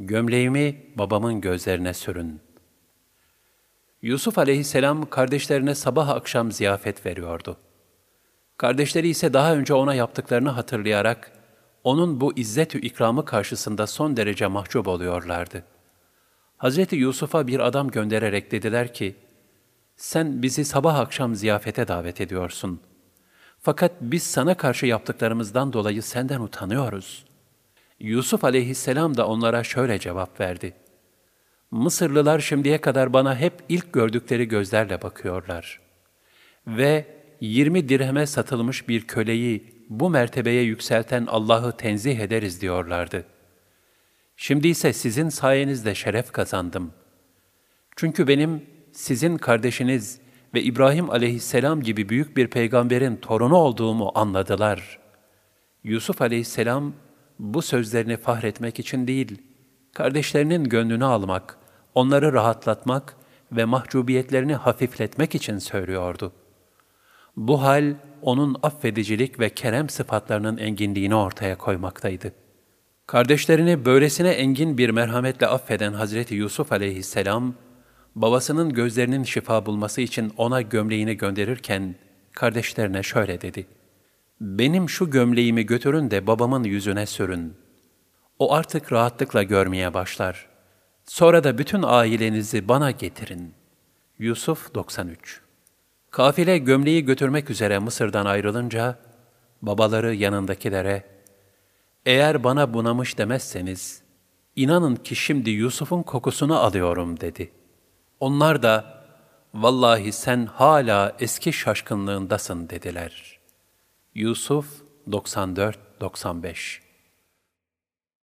Gömleğimi babamın gözlerine sürün. Yusuf aleyhisselam kardeşlerine sabah akşam ziyafet veriyordu. Kardeşleri ise daha önce ona yaptıklarını hatırlayarak, onun bu izzet-ü ikramı karşısında son derece mahcup oluyorlardı. Hazreti Yusuf'a bir adam göndererek dediler ki, sen bizi sabah akşam ziyafete davet ediyorsun. Fakat biz sana karşı yaptıklarımızdan dolayı senden utanıyoruz. Yusuf aleyhisselam da onlara şöyle cevap verdi. Mısırlılar şimdiye kadar bana hep ilk gördükleri gözlerle bakıyorlar. Ve 20 dirheme satılmış bir köleyi bu mertebeye yükselten Allah'ı tenzih ederiz diyorlardı. Şimdi ise sizin sayenizde şeref kazandım. Çünkü benim sizin kardeşiniz ve İbrahim aleyhisselam gibi büyük bir peygamberin torunu olduğumu anladılar. Yusuf aleyhisselam bu sözlerini fahretmek için değil, kardeşlerinin gönlünü almak, onları rahatlatmak ve mahcubiyetlerini hafifletmek için söylüyordu. Bu hal, onun affedicilik ve kerem sıfatlarının enginliğini ortaya koymaktaydı. Kardeşlerini böylesine engin bir merhametle affeden Hazreti Yusuf aleyhisselam, babasının gözlerinin şifa bulması için ona gömleğini gönderirken, kardeşlerine şöyle dedi. Benim şu gömleğimi götürün de babamın yüzüne sürün. O artık rahatlıkla görmeye başlar. Sonra da bütün ailenizi bana getirin. Yusuf 93 Kafile gömleği götürmek üzere Mısır'dan ayrılınca, babaları yanındakilere, eğer bana bunamış demezseniz, inanın ki şimdi Yusuf'un kokusunu alıyorum dedi. Onlar da, vallahi sen hala eski şaşkınlığındasın dediler. Yusuf 94-95